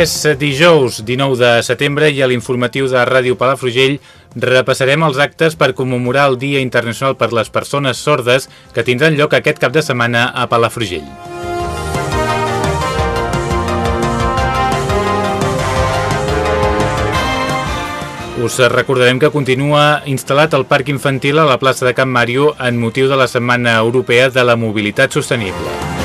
És dijous 19 de setembre i a l'informatiu de Ràdio Palafrugell repassarem els actes per commemorar el Dia Internacional per les Persones Sordes que tindran lloc aquest cap de setmana a Palafrugell. Us recordarem que continua instal·lat el Parc Infantil a la plaça de Can Màrio en motiu de la Setmana Europea de la Mobilitat Sostenible.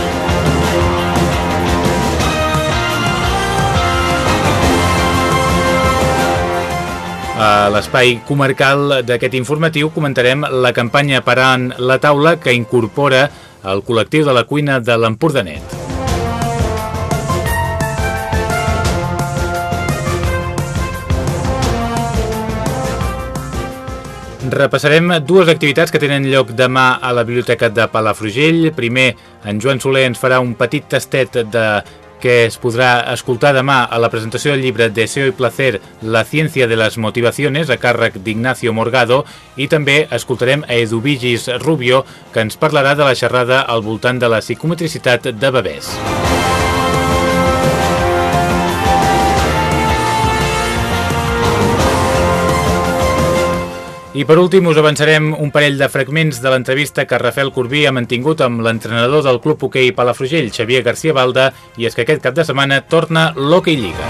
A l'espai comarcal d'aquest informatiu comentarem la campanya Parant la taula que incorpora el col·lectiu de la cuina de l'Empordanet. Repassarem dues activitats que tenen lloc demà a la Biblioteca de Palafrugell. Primer, en Joan Soler ens farà un petit tastet de que es podrà escoltar demà a la presentació del llibre Deseo y placer, la ciència de les motivaciones, a càrrec d'Ignacio Morgado, i també escoltarem a Eduvigis Rubio, que ens parlarà de la xerrada al voltant de la psicometricitat de bebès. I per últim us avançarem un parell de fragments de l'entrevista que Rafael Corbí ha mantingut amb l'entrenador del Club Hoquei Palafrugell, Xavier García Balda, i és que aquest cap de setmana torna l'Hockey Lliga.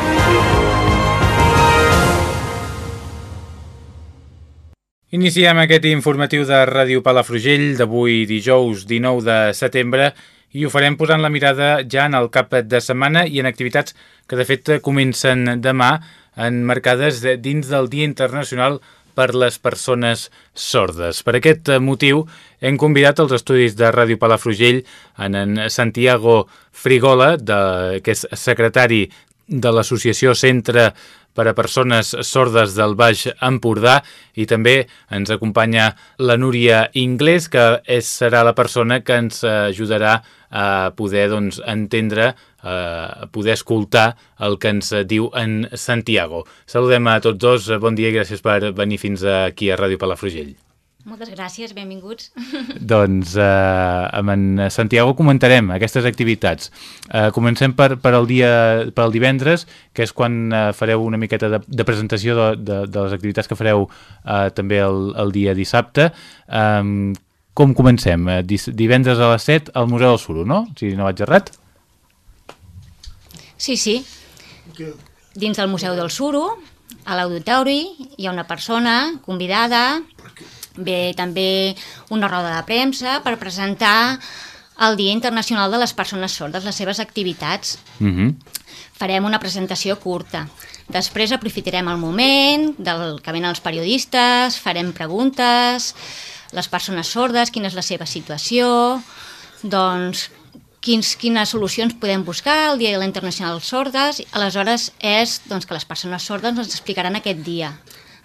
Iniciem aquest informatiu de Ràdio Palafrugell d'avui dijous 19 de setembre i ho farem posant la mirada ja en el cap de setmana i en activitats que de fet comencen demà enmarcades dins del Dia Internacional per les persones sordes. Per aquest motiu hem convidat als estudis de Ràdio Palafrugell en, en Santiago Frigola, de, que és secretari de l'associació Centre per a persones sordes del Baix Empordà i també ens acompanya la Núria Inglés, que és, serà la persona que ens ajudarà a poder doncs, entendre eh, poder escoltar el que ens diu en Santiago. Saludem a tots dos, bon dia i gràcies per venir fins aquí a Ràdio Palafrugell. Moltes gràcies, benvinguts. Doncs eh, amb en Santiago comentarem aquestes activitats. Eh, comencem per, per, el dia, per el divendres, que és quan eh, fareu una miqueta de, de presentació de, de, de les activitats que fareu eh, també el, el dia dissabte. Eh, com comencem? Eh, divendres a les 7 al Museu del Suro, no? Si no vaig errat. Sí, sí. Dins del Museu del Suro, a l'auditori, hi ha una persona convidada, ve també una roda de premsa per presentar el Dia Internacional de les Persones Sordes, les seves activitats. Uh -huh. Farem una presentació curta. Després aprofitarem el moment del que venen els periodistes, farem preguntes, les persones sordes, quina és la seva situació, doncs quins, quines solucions podem buscar el Dia de la Internacional Sordes. Aleshores és doncs, que les persones sordes ens explicaran aquest dia.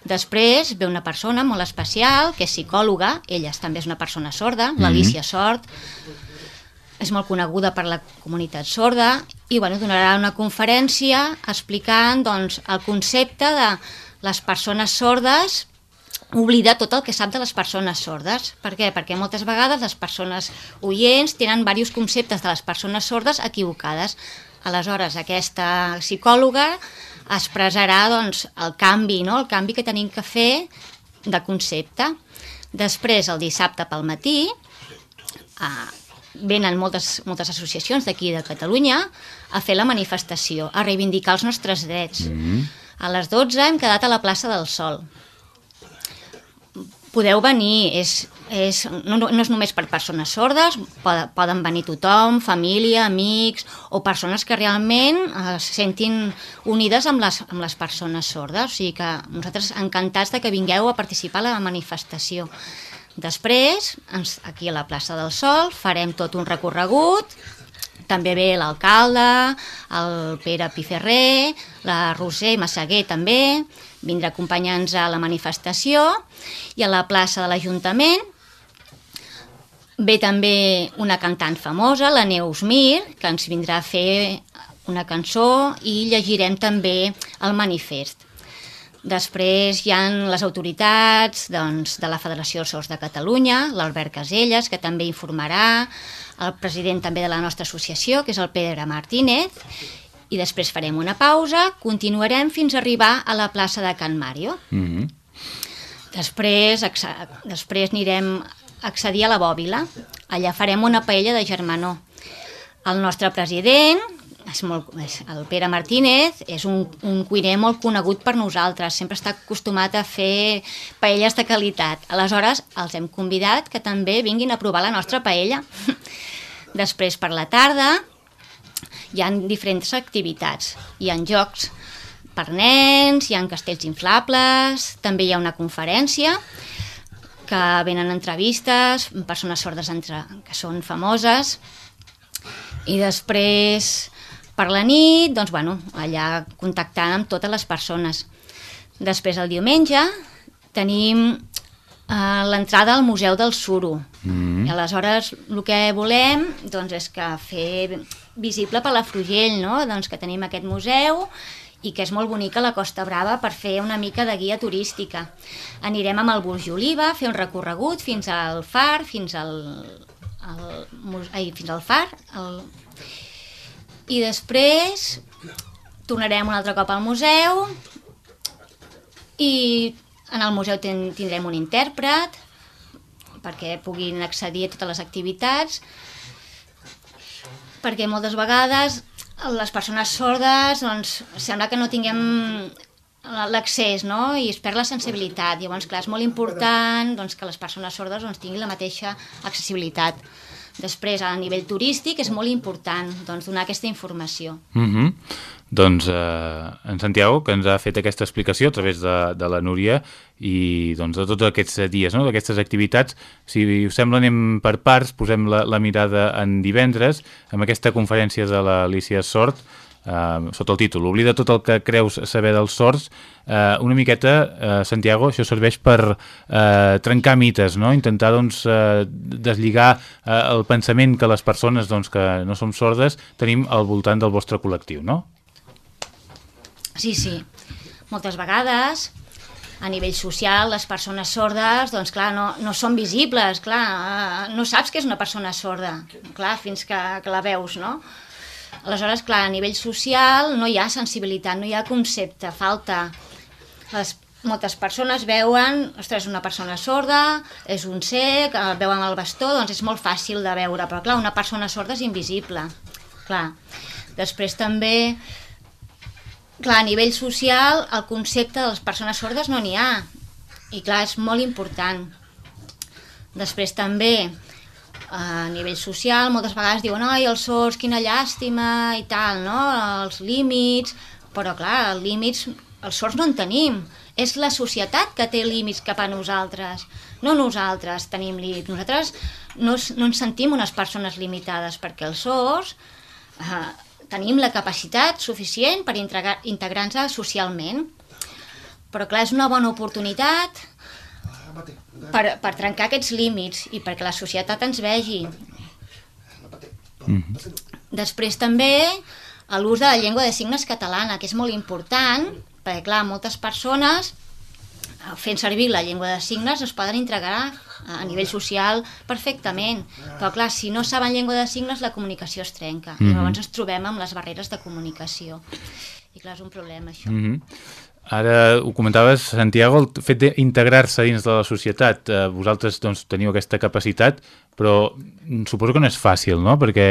Després ve una persona molt especial, que és psicòloga, ella també és una persona sorda, mm -hmm. l'Alicia Sort, és molt coneguda per la comunitat sorda, i bueno, donarà una conferència explicant doncs, el concepte de les persones sordes oblida tot el que sap de les persones sordes. Per què? Perquè moltes vegades les persones oients tenen diversos conceptes de les persones sordes equivocades. Aleshores, aquesta psicòloga expressarà doncs, el canvi, no? el canvi que tenim que fer de concepte. Després, el dissabte pel matí, eh, venen moltes, moltes associacions d'aquí de Catalunya a fer la manifestació, a reivindicar els nostres drets. Mm -hmm. A les 12 hem quedat a la plaça del Sol Podeu venir, és, és, no, no és només per persones sordes, poden, venir tothom, família, amics o persones que realment eh, se sentin unides amb les, amb les persones sordes. O sigui que nosaltres encantats de que vingueu a participar a la manifestació. Després, ens, aquí a la plaça del Sol, farem tot un recorregut, també ve l'alcalde, el Pere Piferrer, la Roser Massaguer també, vindrà acompanyant-nos a la manifestació i a la plaça de l'Ajuntament ve també una cantant famosa, la Neus Mir, que ens vindrà a fer una cançó i llegirem també el manifest. Després hi han les autoritats doncs, de la Federació Sors de Catalunya, l'Albert Caselles, que també informarà, el president també de la nostra associació, que és el Pedro Martínez, i després farem una pausa, continuarem fins a arribar a la plaça de Can Mario. Mm -hmm. Després, després anirem a accedir a la Bòbila. Allà farem una paella de germanor. El nostre president, és molt, és el Pere Martínez, és un, un cuiner molt conegut per nosaltres, sempre està acostumat a fer paelles de qualitat. Aleshores, els hem convidat que també vinguin a provar la nostra paella. Després, per la tarda, hi ha diferents activitats. Hi ha jocs per nens, hi ha castells inflables, també hi ha una conferència que venen entrevistes, persones sordes entre, que són famoses, i després per la nit, doncs, bueno, allà contactant amb totes les persones. Després el diumenge tenim uh, l'entrada al Museu del Suro. Mm -hmm. I aleshores el que volem doncs, és que fer visible per la Frugell, no? doncs que tenim aquest museu i que és molt bonica la Costa Brava per fer una mica de guia turística. Anirem amb el Burj Oliva a fer un recorregut fins al far, fins al, al, ai, fins al far, el... i després tornarem un altre cop al museu i en el museu tindrem un intèrpret perquè puguin accedir a totes les activitats perquè moltes vegades les persones sordes doncs, sembla que no tinguem l'accés no? i es perd la sensibilitat. Llavors, clar, és molt important doncs, que les persones sordes doncs, tinguin la mateixa accessibilitat. Després, a nivell turístic, és molt important doncs, donar aquesta informació. Mm -hmm. Doncs eh, en Santiago, que ens ha fet aquesta explicació a través de, de la Núria i doncs, de tots aquests dies, no? d'aquestes activitats. Si us sembla, anem per parts, posem la, la mirada en divendres, amb aquesta conferència de l'Alicia Sort, eh, sota el títol Oblida tot el que creus saber dels sorts, eh, una miqueta, eh, Santiago, això serveix per eh, trencar mites, no? intentar doncs, eh, deslligar eh, el pensament que les persones doncs, que no som sordes tenim al voltant del vostre col·lectiu, no? Sí, sí. Moltes vegades a nivell social, les persones sordes, doncs clar, no, no són visibles, clar, eh, no saps que és una persona sorda, clar, fins que, que la veus, no? Aleshores, clar, a nivell social no hi ha sensibilitat, no hi ha concepte, falta. Les, moltes persones veuen, ostres, una persona sorda, és un cec, el veuen el bastó, doncs és molt fàcil de veure, però clar, una persona sorda és invisible, clar. Després també clar, a nivell social el concepte de les persones sordes no n'hi ha i clar, és molt important després també a nivell social moltes vegades diuen ai, els sords, quina llàstima i tal, no? els límits però clar, els límits els sords no en tenim és la societat que té límits cap a nosaltres no nosaltres tenim límits nosaltres no, no ens sentim unes persones limitades perquè els sords eh, tenim la capacitat suficient per integrar-nos socialment. Però clar, és una bona oportunitat per, per trencar aquests límits i perquè la societat ens vegi. Mm -hmm. Després també l'ús de la llengua de signes catalana, que és molt important, perquè clar, moltes persones fent servir la llengua de signes es poden integrar a nivell social perfectament. Però clar, si no saben llengua de signes la comunicació es trenca. Mm -hmm. I llavors ens trobem amb les barreres de comunicació. I clar, és un problema això. Mm -hmm. Ara ho comentaves, Santiago, el fet d'integrar-se dins de la societat. Eh, vosaltres doncs, teniu aquesta capacitat. Però suposo que no és fàcil, no? Perquè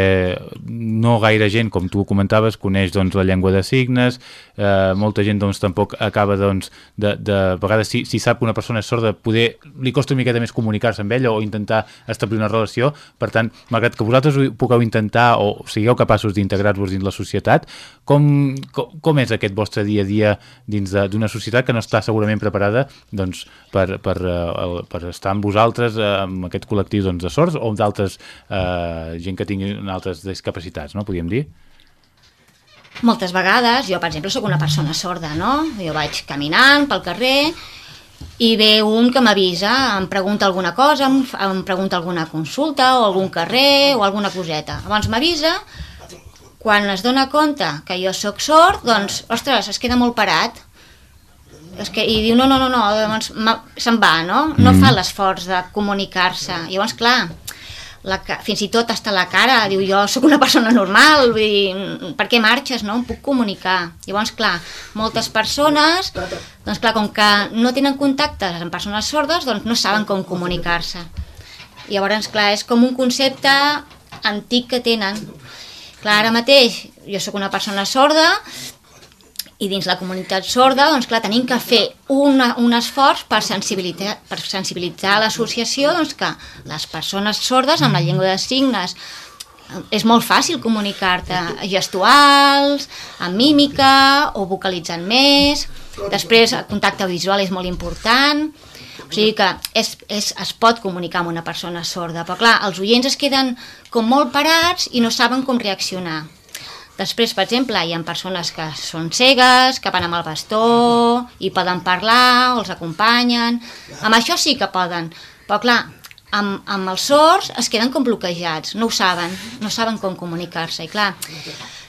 no gaire gent, com tu comentaves, coneix doncs, la llengua de signes, eh, molta gent doncs, tampoc acaba, doncs, de, de, de vegades, si, si sap que una persona és sorda, poder, li costa una miqueta més comunicar-se amb ella o intentar establir una relació. Per tant, malgrat que vosaltres ho pugueu intentar o sigueu capaços d'integrar-vos dins la societat, com, com, com és aquest vostre dia a dia dins d'una societat que no està segurament preparada doncs, per, per, uh, per estar amb vosaltres, uh, amb aquest col·lectiu doncs, de sords o amb d'altres uh, gent que tingui altres discapacitats, no? podríem dir? Moltes vegades, jo per exemple sóc una persona sorda, no? Jo vaig caminant pel carrer i ve un que m'avisa, em pregunta alguna cosa, em, em pregunta alguna consulta o algun carrer o alguna coseta. Llavors m'avisa, quan es dona compte que jo sóc sord, doncs, ostres, es queda molt parat és que, i diu no, no, no, no llavors se'n va, no? No mm. fa l'esforç de comunicar-se. Llavors, clar, la, fins i tot està la cara, diu jo sóc una persona normal, vull dir, per què marxes, no? Em puc comunicar. Llavors, clar, moltes persones, doncs clar, com que no tenen contactes amb persones sordes, doncs no saben com comunicar-se. Llavors, clar, és com un concepte antic que tenen. Clar, ara mateix jo sóc una persona sorda, i dins la comunitat sorda, doncs clar, tenim que fer una, un esforç per sensibilitzar, per sensibilitzar l'associació doncs, que les persones sordes amb la llengua de signes és molt fàcil comunicar-te gestuals, amb mímica o vocalitzant més. Després, el contacte visual és molt important. O sigui que és, és, es pot comunicar amb una persona sorda, però clar, els oients es queden com molt parats i no saben com reaccionar. Després, per exemple, hi ha persones que són cegues, que van amb el bastó i poden parlar, o els acompanyen. Amb això sí que poden, però clar, amb, amb els sords es queden com bloquejats, no ho saben, no saben com comunicar-se. I clar,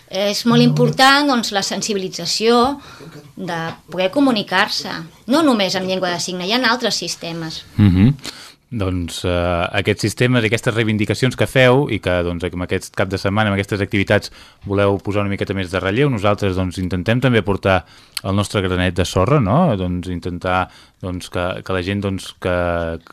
és molt important doncs, la sensibilització de poder comunicar-se, no només amb llengua de signe, hi ha altres sistemes. Mm -hmm doncs, eh, aquests sistemes aquestes reivindicacions que feu i que doncs, amb aquest cap de setmana, amb aquestes activitats, voleu posar una miqueta més de relleu, nosaltres doncs, intentem també portar el nostre granet de sorra, no? doncs, intentar doncs, que, que la gent doncs, que,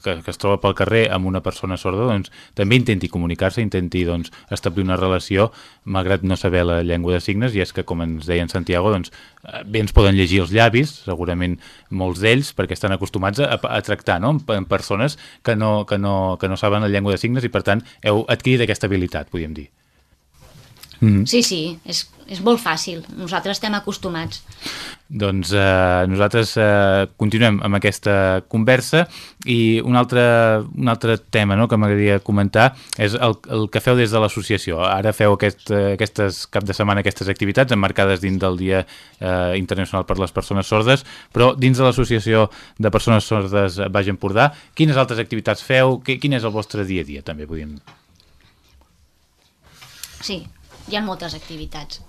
que, que es troba pel carrer amb una persona sorda doncs, també intenti comunicar-se, intenti doncs, establir una relació, malgrat no saber la llengua de signes, i és que, com ens deia en Santiago, doncs, eh, bé ens poden llegir els llavis, segurament molts d'ells, perquè estan acostumats a, a tractar no? amb persones que no, que, no, que no saben la llengua de signes i, per tant, heu adquirit aquesta habilitat, podríem dir. Mm -hmm. Sí, sí, és, és molt fàcil. Nosaltres estem acostumats. Doncs eh, nosaltres eh, continuem amb aquesta conversa i un altre, un altre tema no, que m'agradaria comentar és el, el que feu des de l'associació. Ara feu aquest, eh, aquestes cap de setmana aquestes activitats emmarcades dins del Dia eh, Internacional per les Persones Sordes, però dins de l'associació de Persones Sordes Baix Empordà, quines altres activitats feu? Quin és el vostre dia a dia, també podríem... Sí, hi ha moltes activitats.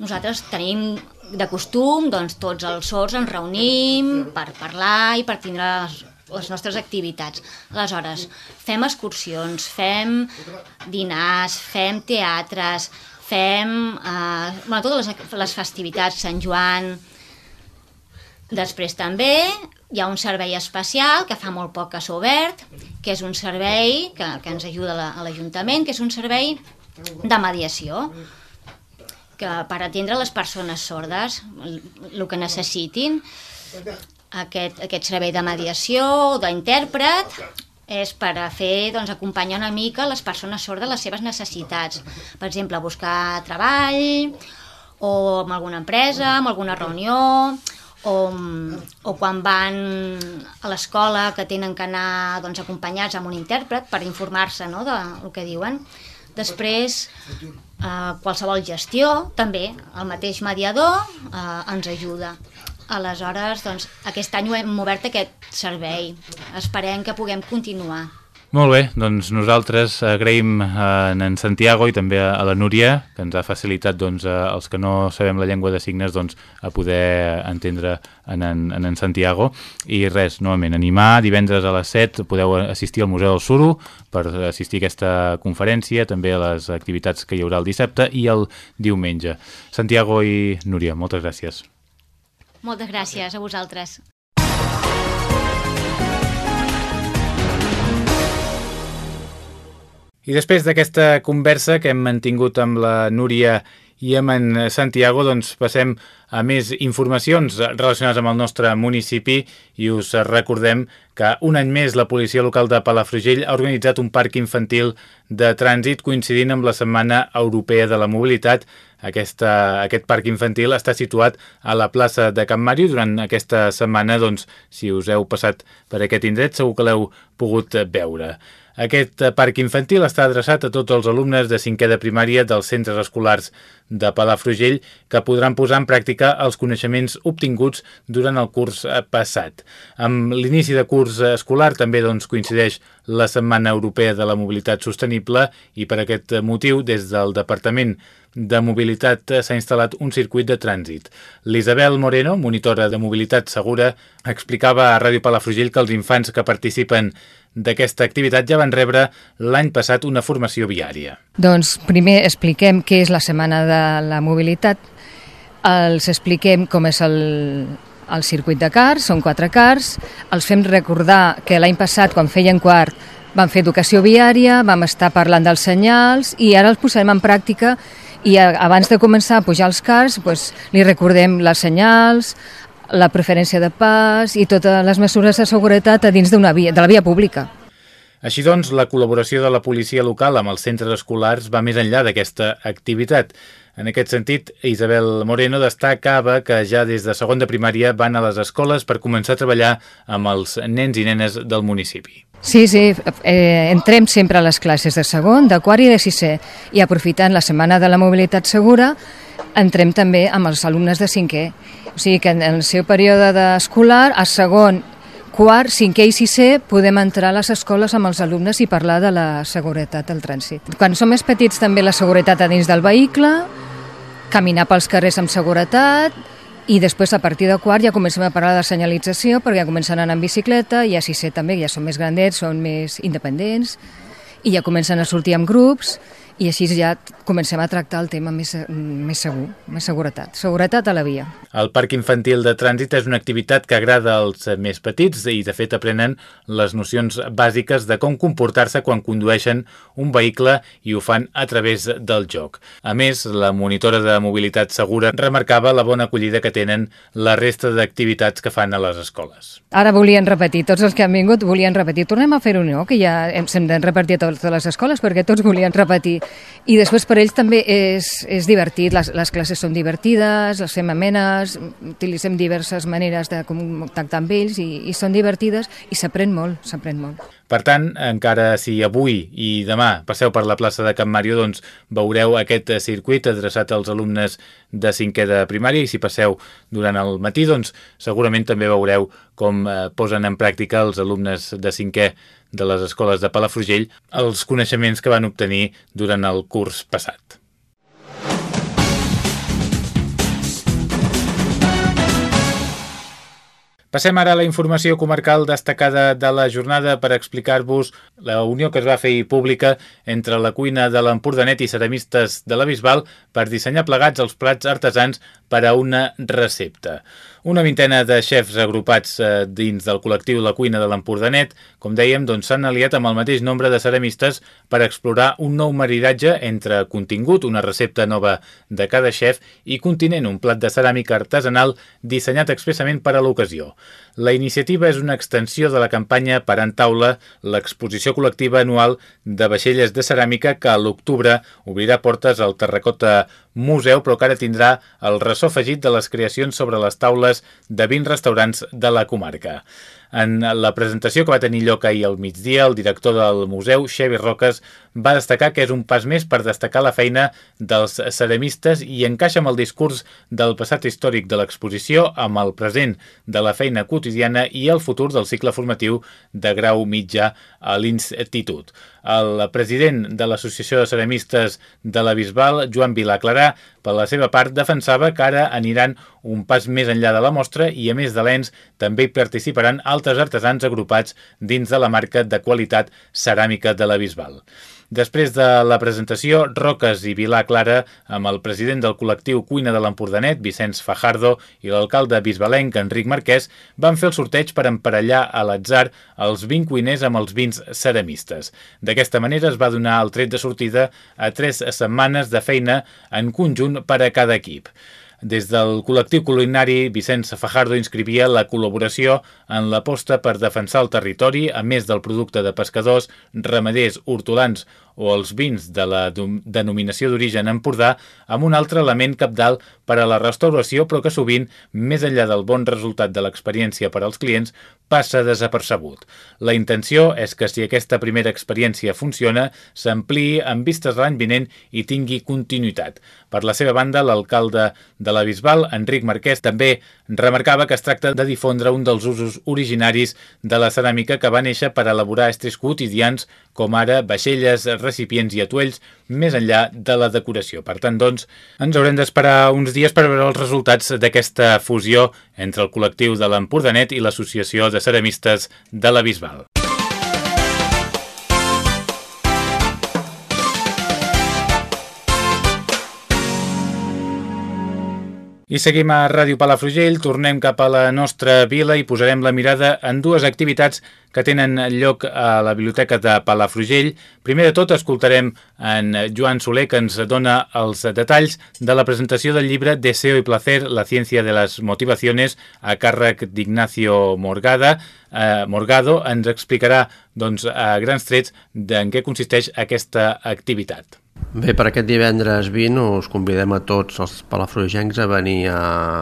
Nosaltres tenim de costum, doncs tots els sords ens reunim per parlar i per tindre les, les nostres activitats. Aleshores, fem excursions, fem dinars, fem teatres, fem eh, bueno, totes les, les festivitats, Sant Joan... Després també hi ha un servei especial que fa molt poc que s'ha obert, que és un servei que, que ens ajuda a l'Ajuntament, que és un servei de mediació que per atendre les persones sordes el, que necessitin aquest, aquest servei de mediació o d'intèrpret és per a fer, doncs, acompanyar una mica les persones sordes les seves necessitats. Per exemple, buscar treball, o amb alguna empresa, amb alguna reunió, o, o quan van a l'escola que tenen que anar doncs, acompanyats amb un intèrpret per informar-se no, del que diuen. Després, eh, qualsevol gestió, també, el mateix mediador eh, ens ajuda. Aleshores, doncs, aquest any hem obert aquest servei. Esperem que puguem continuar. Molt bé, doncs nosaltres agraïm a en Santiago i també a la Núria, que ens ha facilitat doncs, els que no sabem la llengua de signes doncs, a poder entendre en en, en Santiago. I res, novament, animar, divendres a les 7 podeu assistir al Museu del Suro per assistir a aquesta conferència, també a les activitats que hi haurà el dissabte i el diumenge. Santiago i Núria, moltes gràcies. Moltes gràcies a vosaltres. I després d'aquesta conversa que hem mantingut amb la Núria i amb en Santiago doncs, passem a més informacions relacionades amb el nostre municipi i us recordem que un any més la policia local de Palafrugell ha organitzat un parc infantil de trànsit coincidint amb la Setmana Europea de la Mobilitat. Aquesta, aquest parc infantil està situat a la plaça de Can Màrio. Durant aquesta setmana, doncs, si us heu passat per aquest indret, segur que l'heu pogut veure. Aquest parc infantil està adreçat a tots els alumnes de cinquè de primària dels centres escolars de Palafrugell que podran posar en pràctica els coneixements obtinguts durant el curs passat. Amb l'inici de curs escolar també doncs, coincideix la Setmana Europea de la Mobilitat Sostenible i per aquest motiu des del Departament de Mobilitat s'ha instal·lat un circuit de trànsit. L'Isabel Moreno, monitora de mobilitat segura, explicava a Ràdio Palafrugell que els infants que participen d'aquesta activitat ja van rebre l'any passat una formació viària. Doncs primer expliquem què és la Setmana de la Mobilitat, els expliquem com és el, el circuit de cars, són quatre cars, els fem recordar que l'any passat, quan feien quart, vam fer educació viària, vam estar parlant dels senyals i ara els posarem en pràctica i abans de començar a pujar els cars doncs, li recordem les senyals, la preferència de pas i totes les mesures de seguretat a dins d'una via, de la via pública. Així doncs, la col·laboració de la policia local amb els centres escolars va més enllà d'aquesta activitat. En aquest sentit, Isabel Moreno destacava que ja des de segon de primària van a les escoles per començar a treballar amb els nens i nenes del municipi. Sí, sí, eh, entrem sempre a les classes de segon, de quart i de sisè i aprofitant la Setmana de la Mobilitat Segura entrem també amb els alumnes de cinquè. O sigui que en el seu període escolar, a segon, quart, cinquè i sisè, podem entrar a les escoles amb els alumnes i parlar de la seguretat del trànsit. Quan som més petits també la seguretat a dins del vehicle, caminar pels carrers amb seguretat, i després a partir de quart ja comencem a parlar de senyalització perquè ja comencen a anar en bicicleta i a sisè també, ja són més grandets, són més independents i ja comencen a sortir amb grups i així ja comencem a tractar el tema més, més segur, més seguretat. Seguretat a la via. El Parc Infantil de Trànsit és una activitat que agrada als més petits i de fet aprenen les nocions bàsiques de com comportar-se quan condueixen un vehicle i ho fan a través del joc. A més, la monitora de mobilitat segura remarcava la bona acollida que tenen la resta d'activitats que fan a les escoles. Ara volien repetir, tots els que han vingut volien repetir. Tornem a fer-ho, no? Que ja hem, hem de repartir a totes les escoles perquè tots volien repetir i després per ells també és, és divertit, les, les classes són divertides, les fem amenes, utilitzem diverses maneres de contactar amb ells i, i són divertides i s'aprèn molt, s'aprèn molt. Per tant, encara si avui i demà passeu per la plaça de Can Màrio, doncs veureu aquest circuit adreçat als alumnes de cinquè de primària i si passeu durant el matí, doncs segurament també veureu com eh, posen en pràctica els alumnes de cinquè de les escoles de Palafrugell els coneixements que van obtenir durant el curs passat. Passem ara a la informació comarcal destacada de la jornada per explicar-vos la unió que es va fer pública entre la cuina de l'Empordanet i ceramistes de la Bisbal per dissenyar plegats els plats artesans per a una recepta. Una vintena de xefs agrupats eh, dins del col·lectiu La Cuina de l'Empordanet, com dèiem, doncs s'han aliat amb el mateix nombre de ceramistes per explorar un nou maridatge entre contingut, una recepta nova de cada xef, i continent, un plat de ceràmica artesanal dissenyat expressament per a l'ocasió. La iniciativa és una extensió de la campanya Per en taula, l'exposició col·lectiva anual de vaixelles de ceràmica que a l'octubre obrirà portes al Terracota museu, però que ara tindrà el ressò afegit de les creacions sobre les taules de 20 restaurants de la comarca. En la presentació que va tenir lloc ahir al migdia, el director del museu, Xevi Roques, va destacar que és un pas més per destacar la feina dels ceramistes i encaixa amb el discurs del passat històric de l'exposició, amb el present de la feina quotidiana i el futur del cicle formatiu de grau mitjà a l'Institut. El president de l'Associació de Ceramistes de la Bisbal, Joan Vilaclarà, per la seva part, defensava que ara aniran un pas més enllà de la mostra i, a més de l'ENS, també hi participaran altres artesans agrupats dins de la marca de qualitat ceràmica de la Bisbal. Després de la presentació, Roques i Vilà Clara, amb el president del col·lectiu Cuina de l'Empordanet, Vicenç Fajardo, i l'alcalde bisbalenc, Enric Marquès, van fer el sorteig per emparellar a l'atzar els 20 cuiners amb els vins ceramistes. D'aquesta manera es va donar el tret de sortida a tres setmanes de feina en conjunt per a cada equip. Des del col·lectiu culinari, Vicenç Fajardo inscrivia la col·laboració en l'aposta per defensar el territori, a més del producte de pescadors, ramaders, hortolans o els vins de la denominació d'origen Empordà, amb un altre element capdalt per a la restauració, però que sovint, més enllà del bon resultat de l'experiència per als clients, passa desapercebut. La intenció és que si aquesta primera experiència funciona, s'ampliï amb vistes l'any vinent i tingui continuïtat. Per la seva banda, l'alcalde de la Bisbal, Enric Marquès, també remarcava que es tracta de difondre un dels usos originaris de la ceràmica que va néixer per elaborar estris quotidians com ara vaixelles, recipients i atuells, més enllà de la decoració. Per tant, doncs, ens haurem d'esperar uns dies per veure els resultats d'aquesta fusió entre el col·lectiu de l'Empordanet i l'Associació de Ceramistes de la Bisbal. I seguim a Ràdio Palafrugell, tornem cap a la nostra vila i posarem la mirada en dues activitats que tenen lloc a la Biblioteca de Palafrugell. Primer de tot escoltarem en Joan Soler que ens dona els detalls de la presentació del llibre Deseo y placer, la ciència de les motivacions a càrrec d'Ignacio Morgada. Eh, Morgado ens explicarà doncs, a grans trets en què consisteix aquesta activitat. Bé, per aquest divendres 20 us convidem a tots els palafrugencs a venir a,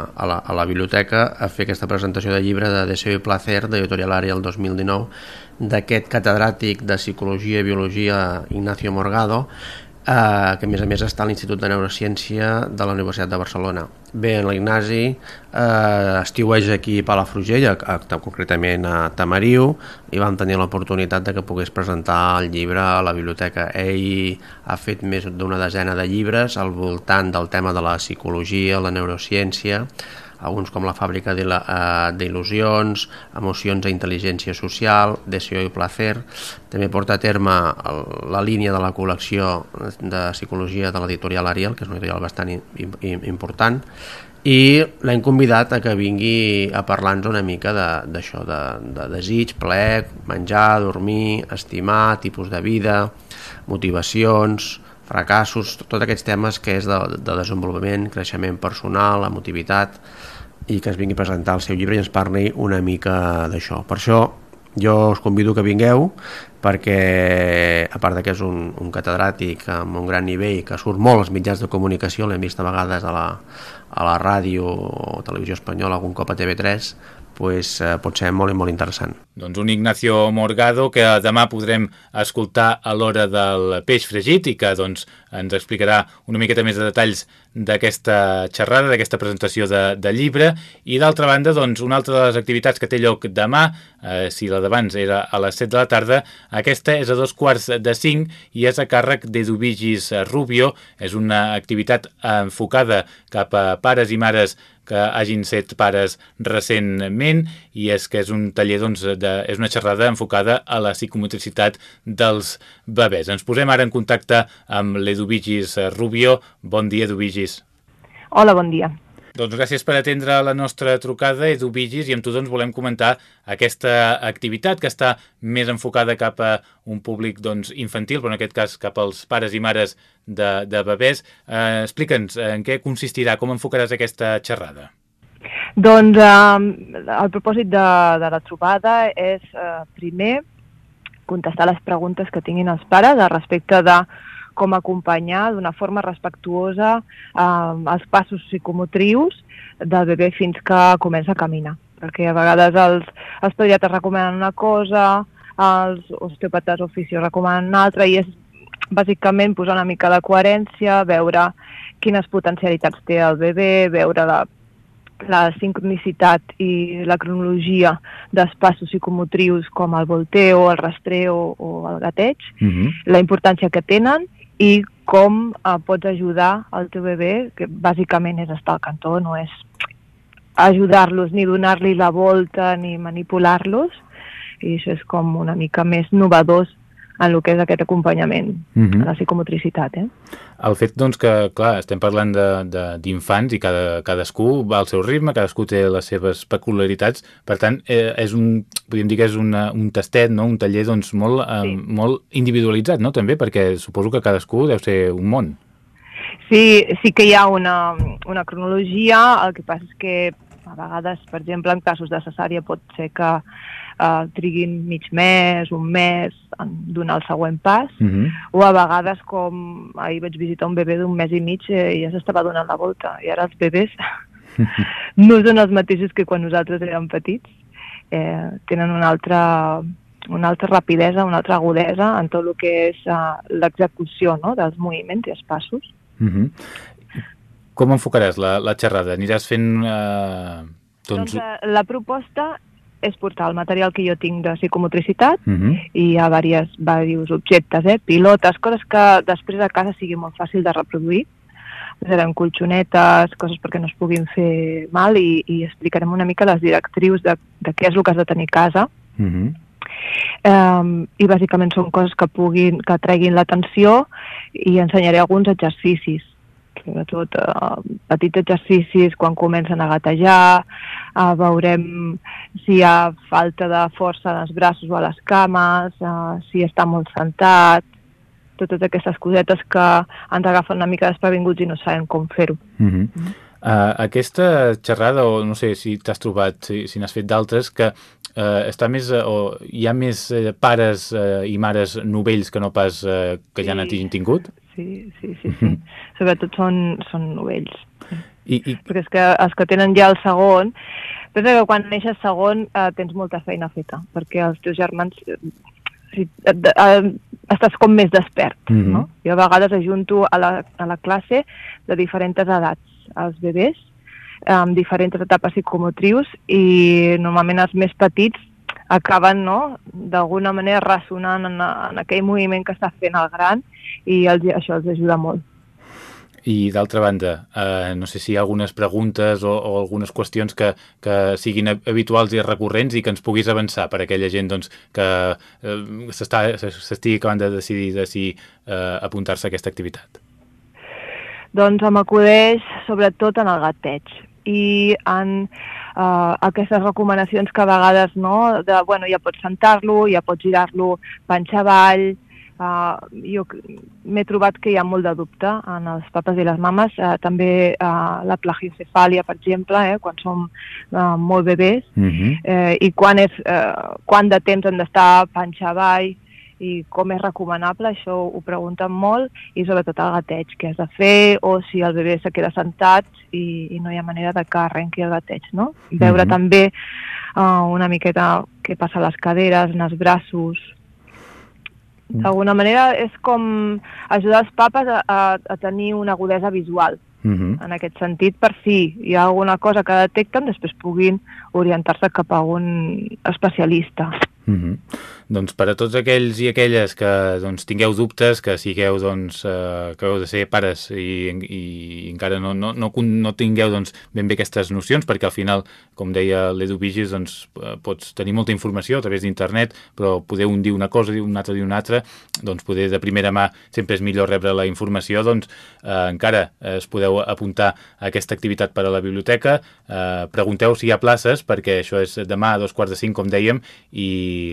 a, la, a la biblioteca a fer aquesta presentació de llibre de Deseo i Placer d'Editorial Àrea el 2019 d'aquest catedràtic de Psicologia i Biologia Ignacio Morgado eh, que a més a més està a l'Institut de Neurociència de la Universitat de Barcelona. Bé, en l'Ignasi eh, estiueix aquí a Palafrugell, a, a, concretament a Tamariu, i vam tenir l'oportunitat de que pogués presentar el llibre a la biblioteca. Ell ha fet més d'una desena de llibres al voltant del tema de la psicologia, la neurociència, alguns com la fàbrica eh, d'il·lusions, emocions i intel·ligència social, deseo i placer. També porta a terme el, la línia de la col·lecció de psicologia de l'editorial Ariel, que és una editorial bastant important, i l'hem convidat a que vingui a parlar-nos una mica d'això, de, de, de desig, plaer, menjar, dormir, estimar, tipus de vida, motivacions, fracassos, tots aquests temes que és de, de desenvolupament, creixement personal, emotivitat, i que es vingui a presentar el seu llibre i ens parli una mica d'això. Per això jo us convido que vingueu perquè a part que és un, un catedràtic amb un gran nivell que surt molt als mitjans de comunicació, l'hem vist a vegades a la, a la ràdio o televisió espanyola, algun cop a TV3, pues, eh, pot ser molt i molt interessant. Doncs un Ignacio Morgado que demà podrem escoltar a l'hora del peix fregit i que doncs, ens explicarà una miqueta més de detalls d'aquesta xerrada, d'aquesta presentació de, de llibre i d'altra banda doncs, una altra de les activitats que té lloc demà, eh, si la d'abans era a les 7 de la tarda, aquesta és a dos quarts de 5 i és a càrrec d'Edubigis Rubio, és una activitat enfocada cap a pares i mares que hagin set pares recentment i és que és un taller, doncs, de, és una xerrada enfocada a la psicomotricitat dels bebès. Ens posem ara en contacte amb l'Eduvigis Rubio. Bon dia, Eduvigis. Hola, bon dia. Doncs gràcies per atendre la nostra trucada, Edu Vigis, i amb tu doncs volem comentar aquesta activitat que està més enfocada cap a un públic doncs, infantil, però en aquest cas cap als pares i mares de, de bebès. Eh, Explica'ns en què consistirà, com enfocaràs aquesta xerrada? Doncs eh, el propòsit de, de la trobada és, eh, primer, contestar les preguntes que tinguin els pares respecte de com acompanyar d'una forma respectuosa eh, els passos psicomotrius del bebè fins que comença a caminar. Perquè a vegades els, els pediatres recomanen una cosa, els osteopates oficis recomanen una altra i és bàsicament posar una mica de coherència, veure quines potencialitats té el bebè, veure la, la sincronicitat i la cronologia dels passos psicomotrius com el volteo, el rastreo o el gateig, uh mhm. -huh. la importància que tenen i com eh, pots ajudar el teu bebè, que bàsicament és estar al cantó, no és ajudar-los ni donar-li la volta ni manipular-los, i això és com una mica més novedós en el que és aquest acompanyament uh -huh. a la psicomotricitat. Eh? El fet doncs, que, clar, estem parlant d'infants i cada, cadascú va al seu ritme, cadascú té les seves peculiaritats, per tant, eh, és un, podríem dir que és una, un tastet, no? un taller doncs, molt, eh, sí. molt individualitzat, no? també, perquè suposo que cadascú deu ser un món. Sí, sí que hi ha una, una cronologia, el que passa és que a vegades, per exemple, en casos de cesària pot ser que eh, triguin mig mes, un mes en donar el següent pas, Uh -huh. o a vegades com ahir vaig visitar un bebè d'un mes i mig eh, i ja s'estava donant la volta, i ara els bebès no són els mateixos que quan nosaltres érem petits, eh, tenen una altra, una altra rapidesa, una altra agudesa en tot el que és uh, l'execució no? dels moviments i els passos. Uh -huh. Com enfocaràs la, la xerrada? Aniràs fent... Eh, doncs... Doncs eh, la proposta és portar el material que jo tinc de psicomotricitat Uh -huh. i hi ha diversos, diversos objectes, eh? pilotes, coses que després a casa sigui molt fàcil de reproduir. Seran colxonetes, coses perquè no es puguin fer mal i, i explicarem una mica les directrius de, de què és el que has de tenir a casa. Uh -huh. Um, I bàsicament són coses que puguin, que treguin l'atenció i ensenyaré alguns exercicis sobretot uh, petits exercicis quan comencen a gatejar, uh, veurem si hi ha falta de força als braços o a les cames, uh, si està molt sentat, totes aquestes cosetes que ens agafen una mica desprevinguts i no sabem com fer-ho. Uh -huh. Uh, aquesta xerrada, o no sé si t'has trobat, si, si n'has fet d'altres, que uh, està més, uh, o hi ha més uh, pares uh, i mares novells que no pas uh, que ja Sí. n'hagin tingut? Sí, sí, sí. sí. Sobretot són, són novells. I, i, perquè és que els que tenen ja el segon, pensa que quan neixes segon eh, tens molta feina feta, perquè els teus germans eh, si, eh, eh, estàs com més despert, Mhm. no? Jo a vegades ajunto a la, a la classe de diferents edats els bebès, amb diferents etapes psicomotrius i normalment els més petits acaben no, d'alguna manera ressonant en, en aquell moviment que està fent el gran i els, això els ajuda molt. i d'altra banda, uh, no sé si hi ha algunes preguntes o, o algunes qüestions que, que siguin hab- habituals i recurrents i que ens puguis avançar per a aquella gent doncs, que uh, s'estigui acabant de decidir de si uh, apuntar-se a aquesta activitat. doncs m'acudeix sobretot en el gateig i en uh, aquestes recomanacions que a vegades no, de, bueno, ja pots sentar-lo, ja pots girar-lo panxa avall, uh, jo m'he trobat que hi ha molt de dubte en els papes i les mames, uh, també uh, la plagiocefàlia, per exemple, eh, quan som uh, molt bebès, Uh -huh. eh, i quan, és, eh, quant de temps han d'estar panxa avall i com és recomanable, això ho pregunten molt, i sobretot el gateig, què has de fer, o si el bebè se queda sentat i, i no hi ha manera de que arrenqui el gateig, no? Veure Mhm. també uh, una miqueta què passa a les caderes, en els braços... D'alguna manera és com ajudar els papes a, a, a tenir una agudesa visual, Uh -huh. en aquest sentit, per si hi ha alguna cosa que detecten, després puguin orientar-se cap a un especialista. Uh -huh. Doncs per a tots aquells i aquelles que doncs, tingueu dubtes, que sigueu doncs, eh, que heu de ser pares i, i encara no, no, no, no tingueu doncs, ben bé aquestes nocions, perquè al final, com deia l'Edu Vigis, doncs, eh, pots tenir molta informació a través d'internet, però poder un dir una cosa, un altre dir una altra, doncs poder de primera mà sempre és millor rebre la informació, doncs eh, encara es podeu apuntar a aquesta activitat per a la biblioteca, eh, pregunteu si hi ha places, perquè això és demà a dos quarts de cinc, com dèiem, i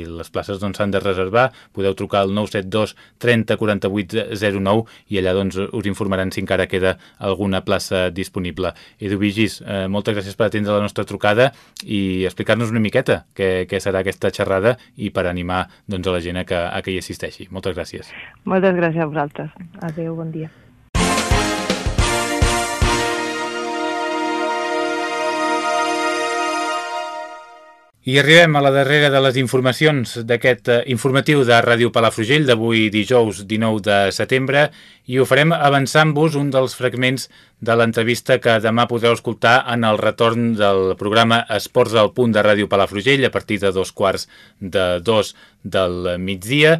les places doncs s'han de reservar, podeu trucar al 972 30 48 09 i allà doncs us informaran si encara queda alguna plaça disponible. Edu Vigis, eh, moltes gràcies per atendre la nostra trucada i explicar-nos una miqueta què, què serà aquesta xerrada i per animar doncs, a la gent a que, a que hi assisteixi. Moltes gràcies. Moltes gràcies a vosaltres. Adéu, bon dia. I arribem a la darrera de les informacions d'aquest eh, informatiu de Ràdio Palafrugell d'avui dijous 19 de setembre i ho farem avançant-vos un dels fragments de l'entrevista que demà podreu escoltar en el retorn del programa Esports al punt de Ràdio Palafrugell a partir de dos quarts de dos del migdia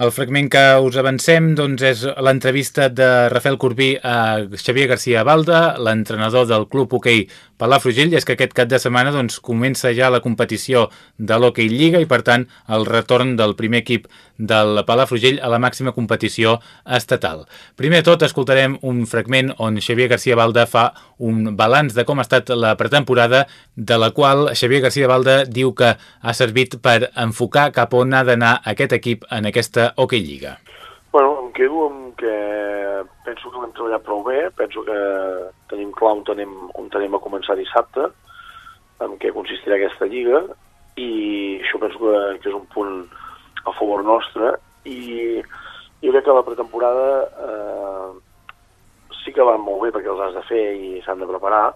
El fragment que us avancem doncs, és l'entrevista de Rafael Corbí a Xavier García Balda, l'entrenador del Club Hoquei Palafrugell, és que aquest cap de setmana doncs, comença ja la competició de l'Hockey Lliga i, per tant, el retorn del primer equip del Palafrugell a la màxima competició estatal. Primer tot, escoltarem un fragment on Xavier García Balda fa un balanç de com ha estat la pretemporada, de la qual Xavier García Balda diu que ha servit per enfocar cap on ha d'anar aquest equip en aquesta Hockey Lliga? Bueno, em quedo amb que penso que l'hem treballat prou bé, penso que tenim clar on tenim, on tenim a començar dissabte, en què consistirà aquesta lliga, i això penso que, que és un punt a favor nostre, i jo crec que la pretemporada eh, sí que van molt bé perquè els has de fer i s'han de preparar,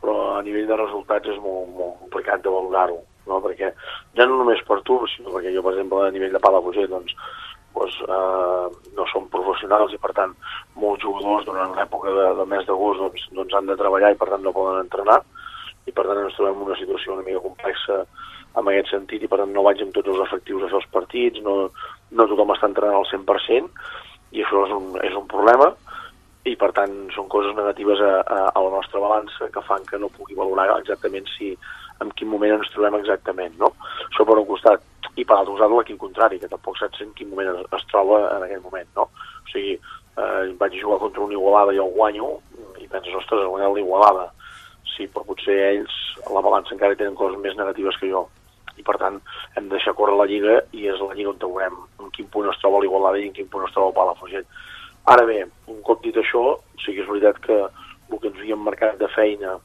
però a nivell de resultats és molt, molt complicat de valorar-ho, no? perquè ja no només per tu, sinó perquè jo, per exemple, a nivell de Palafrugell, doncs, doncs, eh, no són professionals i per tant molts jugadors durant l'època de, de mes d'agost doncs, doncs han de treballar i per tant no poden entrenar i per tant ens trobem una situació una mica complexa en aquest sentit i per tant no vaig amb tots els efectius a fer els partits, no, no tothom està entrenant al 100% i això és un, és un problema i per tant són coses negatives a, a, a la nostra balança que fan que no pugui valorar exactament si en quin moment ens trobem exactament, no? Això per un costat i per l'altre costat l'equip contrari, que tampoc saps en quin moment es, troba en aquell moment, no? O sigui, eh, vaig jugar contra un Igualada i el guanyo, i penses, ostres, he guanyat l'Igualada. Sí, però potser ells, a la balança encara tenen coses més negatives que jo. I per tant, hem de deixar córrer la Lliga i és la Lliga on veurem en quin punt es troba l'Igualada i en quin punt es troba el Palafrugell. Ara bé, un cop dit això, sí que és veritat que el que ens havíem marcat de feina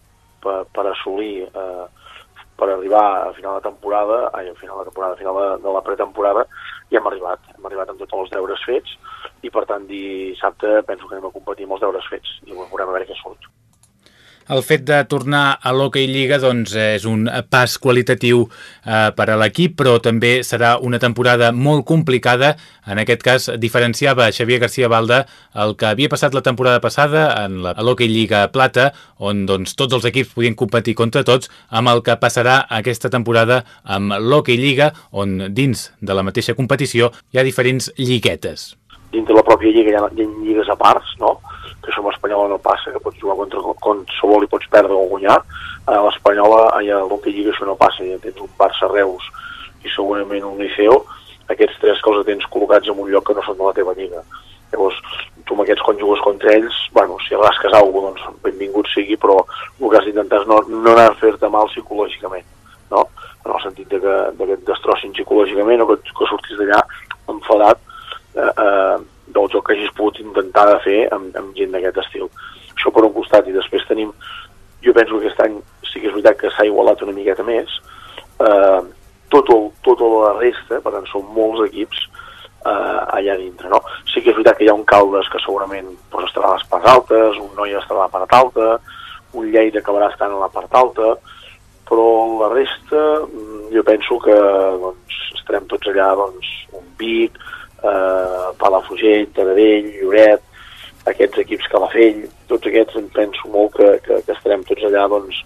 per, per assolir eh, per arribar a final de temporada, ai, a final de temporada, a final de, de la pretemporada, i hem arribat. Hem arribat amb tots els deures fets i, per tant, dissabte penso que anem a competir amb els deures fets i veurem a veure què surt. El fet de tornar a l'Hockey Lliga doncs, és un pas qualitatiu eh, per a l'equip, però també serà una temporada molt complicada. En aquest cas, diferenciava Xavier García Balda el que havia passat la temporada passada en l'Hockey Lliga Plata, on doncs, tots els equips podien competir contra tots, amb el que passarà aquesta temporada amb l'Hockey Lliga, on dins de la mateixa competició hi ha diferents lliguetes. Dins de la pròpia lliga hi ha, hi ha lligues a parts, no? Que això amb l'Espanyola no passa, que pots jugar contra qualsevol i pots perdre o guanyar. A l'Espanyola, allà a l'Hockey Lliga això no passa, ja tens un Barça-Reus i segurament un Liceo, aquests tres que els tens col·locats en un lloc que no són de la teva lliga. Llavors, tu amb aquests quan jugues contra ells, bueno, si rasques alguna doncs benvingut sigui, però el que has d'intentar és no, no anar a fer-te mal psicològicament, no? En el sentit de que, de que et destrossin psicològicament o que, que sortis d'allà enfadat eh, eh, del joc que hagis pogut intentar de fer amb, amb gent d'aquest estil. Això per un costat, i després tenim, jo penso que aquest any sí que és veritat que s'ha igualat una miqueta més, eh, tot, el, tota la resta, per tant són molts equips eh, allà dintre, no? Sí que és veritat que hi ha un Caldes que segurament doncs, estarà a les parts altes, un Noia estarà a la part alta, un Lleida acabarà estant a la part alta, però la resta mm, jo penso que doncs, estarem tots allà, doncs, un Vic, eh, Palafrugell, Taradell, Lloret, aquests equips Calafell, tots aquests em penso molt que, que, que estarem tots allà, doncs,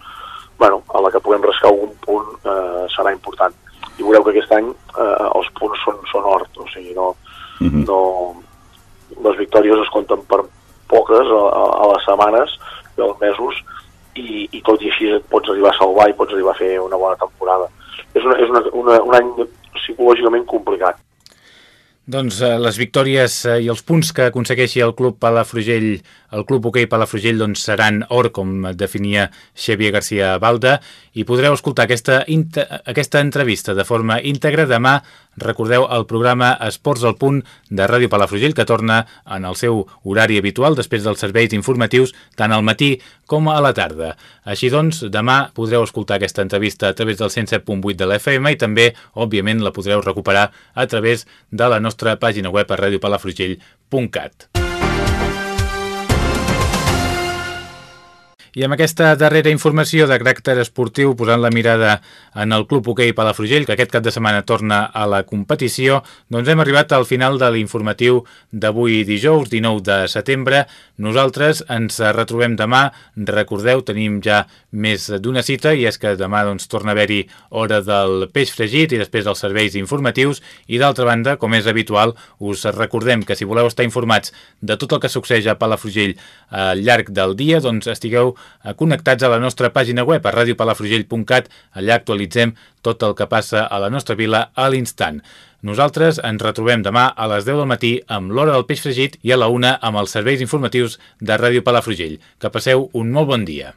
bueno, a la que puguem rascar algun punt eh, serà important. I veureu que aquest any eh, els punts són, són hort, o sigui, no, uh -huh. no, les victòries es compten per poques a, a, a les setmanes i als mesos i, i tot i així et pots arribar a salvar i pots arribar a fer una bona temporada. És, una, és una, una, un any psicològicament complicat. Doncs eh, les victòries eh, i els punts que aconsegueixi el club Palafrugell, el club hoquei Palafrugell doncs seran or, com definia Xavier García Balda, i podreu escoltar aquesta, aquesta entrevista de forma íntegra demà, recordeu, el programa Esports al Punt de Ràdio Palafrugell, que torna en el seu horari habitual després dels serveis informatius, tant al matí com a la tarda. Així doncs, demà podreu escoltar aquesta entrevista a través del 107.8 de l'FM i també, òbviament, la podreu recuperar a través de la nostra pàgina web a radiopalafrugell.cat. I amb aquesta darrera informació de caràcter esportiu, posant la mirada en el Club Hoquei Palafrugell, que aquest cap de setmana torna a la competició, doncs hem arribat al final de l'informatiu d'avui dijous, 19 de setembre. Nosaltres ens retrobem demà. Recordeu, tenim ja més d'una cita i és que demà doncs, torna a haver-hi hora del peix fregit i després dels serveis informatius i d'altra banda, com és habitual, us recordem que si voleu estar informats de tot el que succeeix a Palafrugell al llarg del dia, doncs estigueu connectats a la nostra pàgina web a radiopalafrugell.cat. Allà actualitzem tot el que passa a la nostra vila a l'instant. Nosaltres ens retrobem demà a les 10 del matí amb l'hora del peix fregit i a la una amb els serveis informatius de Ràdio Palafrugell. Que passeu un molt bon dia.